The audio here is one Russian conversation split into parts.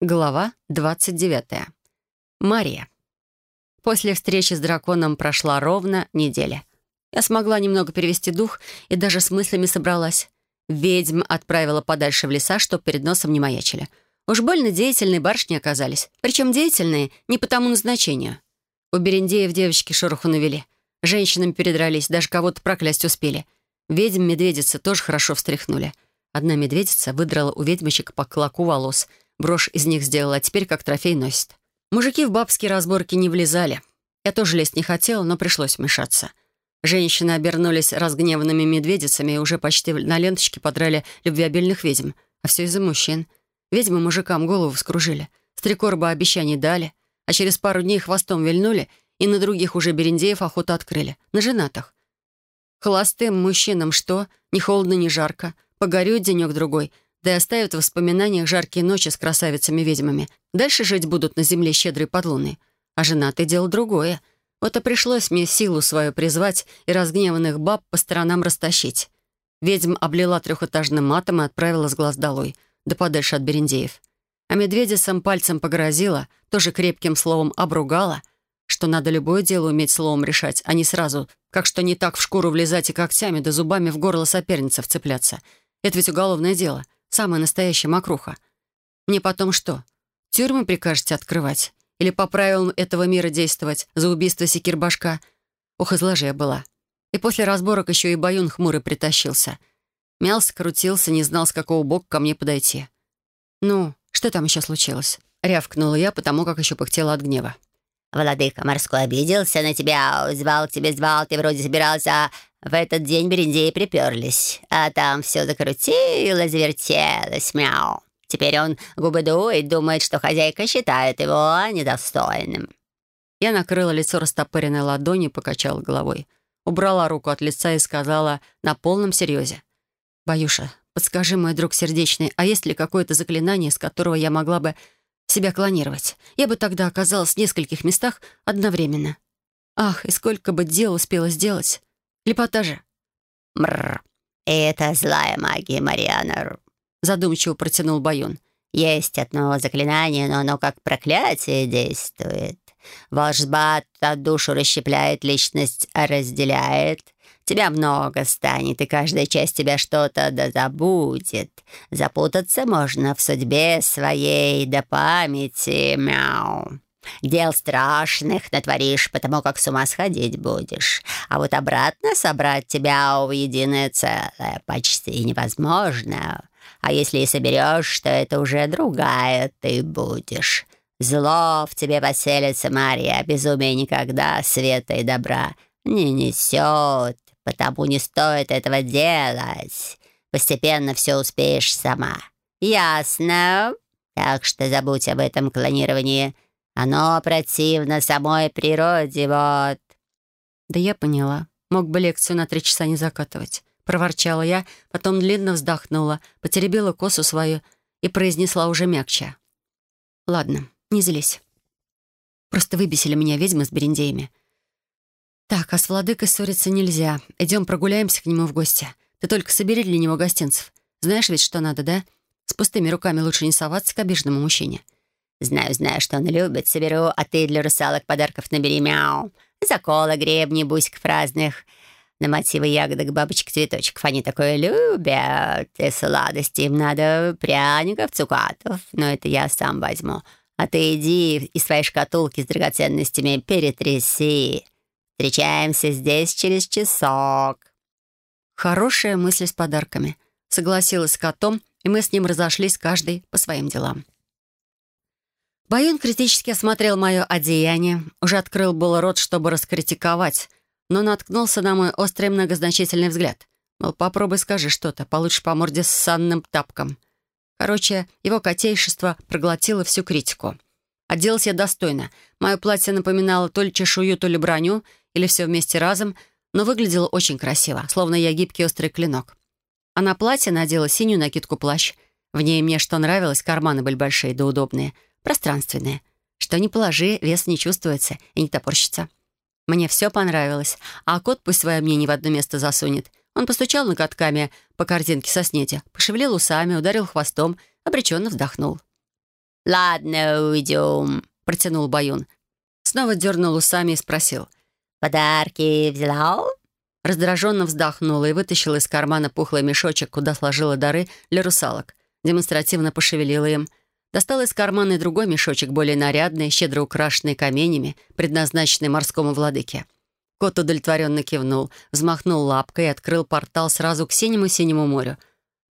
Глава 29. Мария. После встречи с драконом прошла ровно неделя. Я смогла немного перевести дух и даже с мыслями собралась. Ведьм отправила подальше в леса, чтоб перед носом не маячили. Уж больно деятельные барышни оказались. Причем деятельные не по тому назначению. У Берендеев девочки шороху навели. Женщинами передрались, даже кого-то проклясть успели. Ведьм-медведицы тоже хорошо встряхнули. Одна медведица выдрала у ведьмочек по клоку волос — Брошь из них сделала, а теперь как трофей носит. Мужики в бабские разборки не влезали. Я тоже лезть не хотела, но пришлось вмешаться. Женщины обернулись разгневанными медведицами и уже почти на ленточке подрали любвеобильных ведьм. А все из-за мужчин. Ведьмы мужикам голову вскружили. Стрекорба обещаний дали, а через пару дней хвостом вильнули и на других уже берендеев охоту открыли. На женатых. Холостым мужчинам что? Ни холодно, ни жарко. Погорюют денек-другой — да и оставят в воспоминаниях жаркие ночи с красавицами-ведьмами. Дальше жить будут на земле щедрой подлуны. А женатый дело другое. Вот и пришлось мне силу свою призвать и разгневанных баб по сторонам растащить. Ведьм облила трехэтажным матом и отправила с глаз долой, да подальше от берендеев. А медведицам пальцем погрозила, тоже крепким словом обругала, что надо любое дело уметь словом решать, а не сразу, как что не так в шкуру влезать и когтями да зубами в горло соперницы вцепляться. Это ведь уголовное дело — Самая настоящая мокруха. Мне потом что, тюрьмы прикажете открывать? Или по правилам этого мира действовать за убийство секирбашка? Ох, изложия была. И после разборок еще и Баюн хмурый притащился. Мялся, крутился, не знал, с какого бока ко мне подойти. «Ну, что там еще случилось?» — рявкнула я, потому как еще пыхтела от гнева. «Владыка морской обиделся на тебя, звал тебе, звал, ты вроде собирался, в этот день бериндеи приперлись, а там все закрутилось, вертелось, мяу. Теперь он губы дует, думает, что хозяйка считает его недостойным». Я накрыла лицо растопыренной ладонью покачала головой. Убрала руку от лица и сказала на полном серьезе. «Баюша, подскажи, мой друг сердечный, а есть ли какое-то заклинание, с которого я могла бы себя клонировать? Я бы тогда оказалась в нескольких местах одновременно. Ах, и сколько бы дел успела сделать!» Лепота же. Мрр. Это злая магия, Мариана. Задумчиво протянул Баюн. Есть одно заклинание, но оно как проклятие действует. Волжба душу расщепляет, личность разделяет. Тебя много станет, и каждая часть тебя что-то да забудет. Запутаться можно в судьбе своей до памяти, мяу. Дел страшных натворишь, потому как с ума сходить будешь. А вот обратно собрать тебя в единое целое почти невозможно. А если и соберешь, то это уже другая ты будешь. Зло в тебе поселится, Мария, безумие никогда света и добра не несет, потому не стоит этого делать. Постепенно все успеешь сама. Ясно? Так что забудь об этом клонировании — оно противно самой природе, вот». «Да я поняла. Мог бы лекцию на три часа не закатывать». Проворчала я, потом длинно вздохнула, потеребила косу свою и произнесла уже мягче. «Ладно, не злись. Просто выбесили меня ведьмы с берендеями. Так, а с владыкой ссориться нельзя. Идем прогуляемся к нему в гости. Ты только собери для него гостинцев. Знаешь ведь, что надо, да? С пустыми руками лучше не соваться к обиженному мужчине». Знаю, знаю, что он любит. Соберу, а ты для русалок подарков набери мяу. Заколы, гребни, бусиков разных. На мотивы ягодок, бабочек, цветочков. Они такое любят. И сладости им надо пряников, цукатов. Но это я сам возьму. А ты иди из своей шкатулки с драгоценностями перетряси. Встречаемся здесь через часок. Хорошая мысль с подарками. Согласилась с котом, и мы с ним разошлись каждый по своим делам. Баюн критически осмотрел мое одеяние, уже открыл был рот, чтобы раскритиковать, но наткнулся на мой острый многозначительный взгляд. Мол, попробуй скажи что-то, получишь по морде с санным тапком. Короче, его котейшество проглотило всю критику. Оделась я достойно. Мое платье напоминало то ли чешую, то ли броню, или все вместе разом, но выглядело очень красиво, словно я гибкий острый клинок. А на платье надела синюю накидку-плащ. В ней мне что нравилось, карманы были большие да удобные — пространственное. Что ни положи, вес не чувствуется и не топорщится. Мне все понравилось, а кот пусть свое мнение в одно место засунет. Он постучал ноготками по корзинке со снеди, пошевелил усами, ударил хвостом, обреченно вздохнул. «Ладно, уйдем», — протянул Баюн. Снова дернул усами и спросил. «Подарки взяла?» Раздраженно вздохнула и вытащила из кармана пухлый мешочек, куда сложила дары для русалок. Демонстративно пошевелила им. Достала из кармана и другой мешочек, более нарядный, щедро украшенный каменями, предназначенный морскому владыке. Кот удовлетворенно кивнул, взмахнул лапкой и открыл портал сразу к синему-синему морю.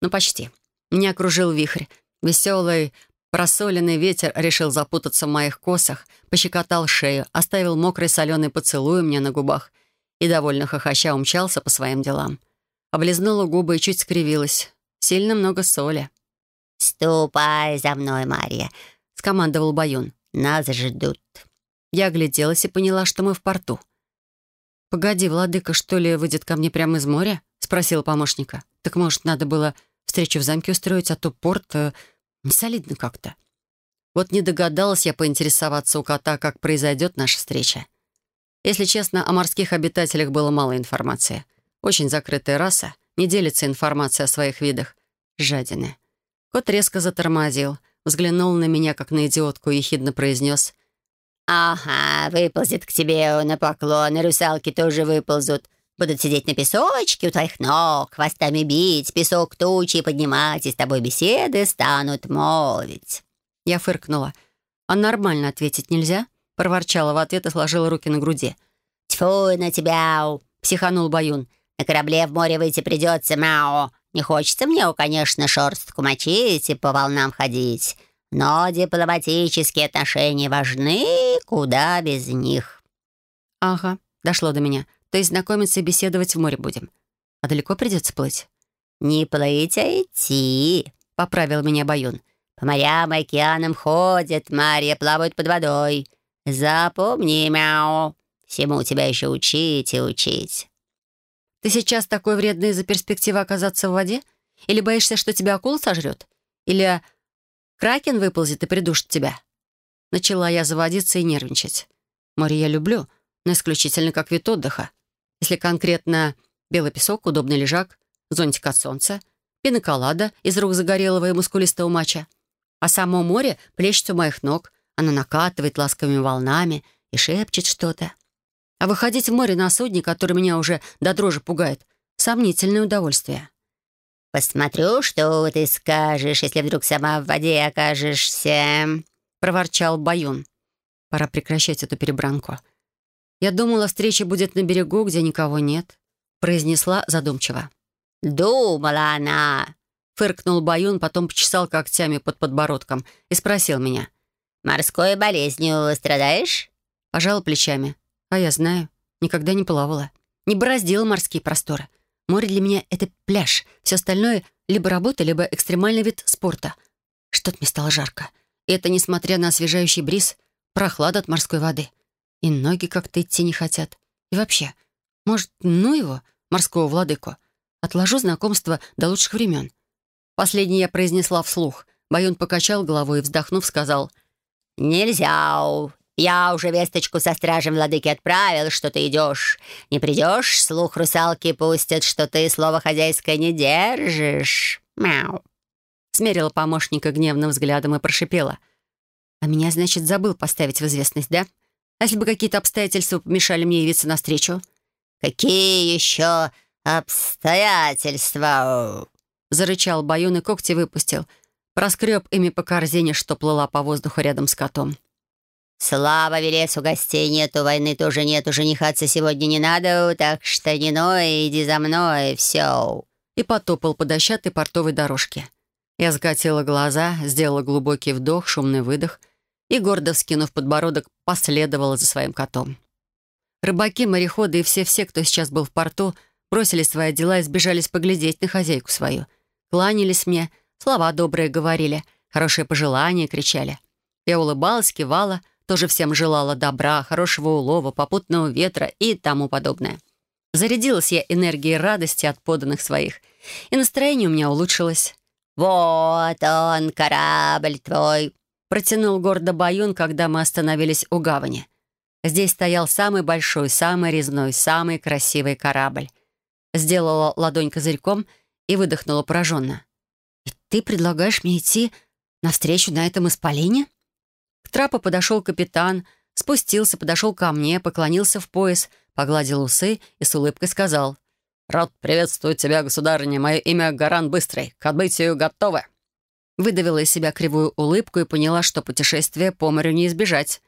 Ну, почти. Меня окружил вихрь. Веселый, просоленный ветер решил запутаться в моих косах, пощекотал шею, оставил мокрый соленый поцелуй мне на губах и, довольно хохоща, умчался по своим делам. Облизнула губы и чуть скривилась. Сильно много соли. «Ступай за мной, Мария», — скомандовал Баюн. «Нас ждут». Я огляделась и поняла, что мы в порту. «Погоди, владыка, что ли, выйдет ко мне прямо из моря?» — спросила помощника. «Так, может, надо было встречу в замке устроить, а то порт... Э, не солидно как-то». Вот не догадалась я поинтересоваться у кота, как произойдет наша встреча. Если честно, о морских обитателях было мало информации. Очень закрытая раса, не делится информацией о своих видах. Жадины. Кот резко затормозил, взглянул на меня, как на идиотку, и ехидно произнес «Ага, выползет к тебе на поклон, и русалки тоже выползут. Будут сидеть на песочке у твоих ног, хвостами бить, песок тучи поднимать, и с тобой беседы станут молвить». Я фыркнула. «А нормально ответить нельзя?» Проворчала в ответ и сложила руки на груди. «Тьфу на тебя!» — психанул Баюн. «На корабле в море выйти придется, мяу. Не хочется мне, конечно, шорстку мочить и по волнам ходить, но дипломатические отношения важны, куда без них». «Ага, дошло до меня. То есть знакомиться и беседовать в море будем. А далеко придется плыть?» «Не плыть, а идти», — поправил меня Баюн. «По морям и океанам ходят, Марья плавают под водой. Запомни, мяу, всему тебя еще учить и учить». Ты сейчас такой вредный из-за перспективы оказаться в воде? Или боишься, что тебя акула сожрет? Или кракен выползет и придушит тебя?» Начала я заводиться и нервничать. Море я люблю, но исключительно как вид отдыха. Если конкретно белый песок, удобный лежак, зонтик от солнца, пиноколада из рук загорелого и мускулистого мача. А само море плещет у моих ног, оно накатывает ласковыми волнами и шепчет что-то. А выходить в море на судне, который меня уже до дрожи пугает, сомнительное удовольствие. «Посмотрю, что ты скажешь, если вдруг сама в воде окажешься», — проворчал Баюн. «Пора прекращать эту перебранку. Я думала, встреча будет на берегу, где никого нет», — произнесла задумчиво. «Думала она», — фыркнул Баюн, потом почесал когтями под подбородком и спросил меня. «Морской болезнью страдаешь?» Пожал плечами. А я знаю, никогда не плавала. Не бороздила морские просторы. Море для меня — это пляж. Все остальное — либо работа, либо экстремальный вид спорта. Что-то мне стало жарко. И это несмотря на освежающий бриз, прохлада от морской воды. И ноги как-то идти не хотят. И вообще, может, ну его, морского владыку, отложу знакомство до лучших времен. Последнее я произнесла вслух. Баюн покачал головой и, вздохнув, сказал «Нельзя, я уже весточку со стражем владыки отправил, что ты идешь. Не придешь, слух русалки пустят, что ты слово хозяйское не держишь. Мяу. Смерила помощника гневным взглядом и прошипела. «А меня, значит, забыл поставить в известность, да? А если бы какие-то обстоятельства помешали мне явиться навстречу?» «Какие еще обстоятельства?» Зарычал Баюн и когти выпустил. Проскреб ими по корзине, что плыла по воздуху рядом с котом. «Слава Велесу, гостей нету, войны тоже нету, женихаться сегодня не надо, так что не ной, иди за мной, все». И потопал по дощатой портовой дорожке. Я закатила глаза, сделала глубокий вдох, шумный выдох и, гордо вскинув подбородок, последовала за своим котом. Рыбаки, мореходы и все-все, кто сейчас был в порту, бросили свои дела и сбежались поглядеть на хозяйку свою. Кланялись мне, слова добрые говорили, хорошие пожелания кричали. Я улыбалась, кивала — тоже всем желала добра, хорошего улова, попутного ветра и тому подобное. Зарядилась я энергией радости от поданных своих, и настроение у меня улучшилось. «Вот он, корабль твой!» Протянул гордо Баюн, когда мы остановились у гавани. Здесь стоял самый большой, самый резной, самый красивый корабль. Сделала ладонь козырьком и выдохнула пораженно. «И ты предлагаешь мне идти Навстречу на этом исполине? К трапу подошел капитан, спустился, подошел ко мне, поклонился в пояс, погладил усы и с улыбкой сказал. «Рад приветствовать тебя, государыня. Мое имя Гаран Быстрый. К отбытию готовы». Выдавила из себя кривую улыбку и поняла, что путешествие по морю не избежать.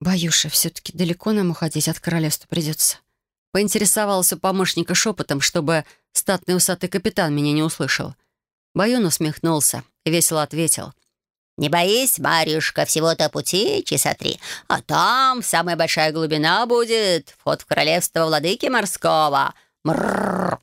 «Баюша, все-таки далеко нам уходить от королевства придется». Поинтересовался помощника шепотом, чтобы статный усатый капитан меня не услышал. Баюн усмехнулся и весело ответил. «Не боись, Марюшка, всего-то пути часа три, а там самая большая глубина будет, вход в королевство владыки морского. Мрррр!»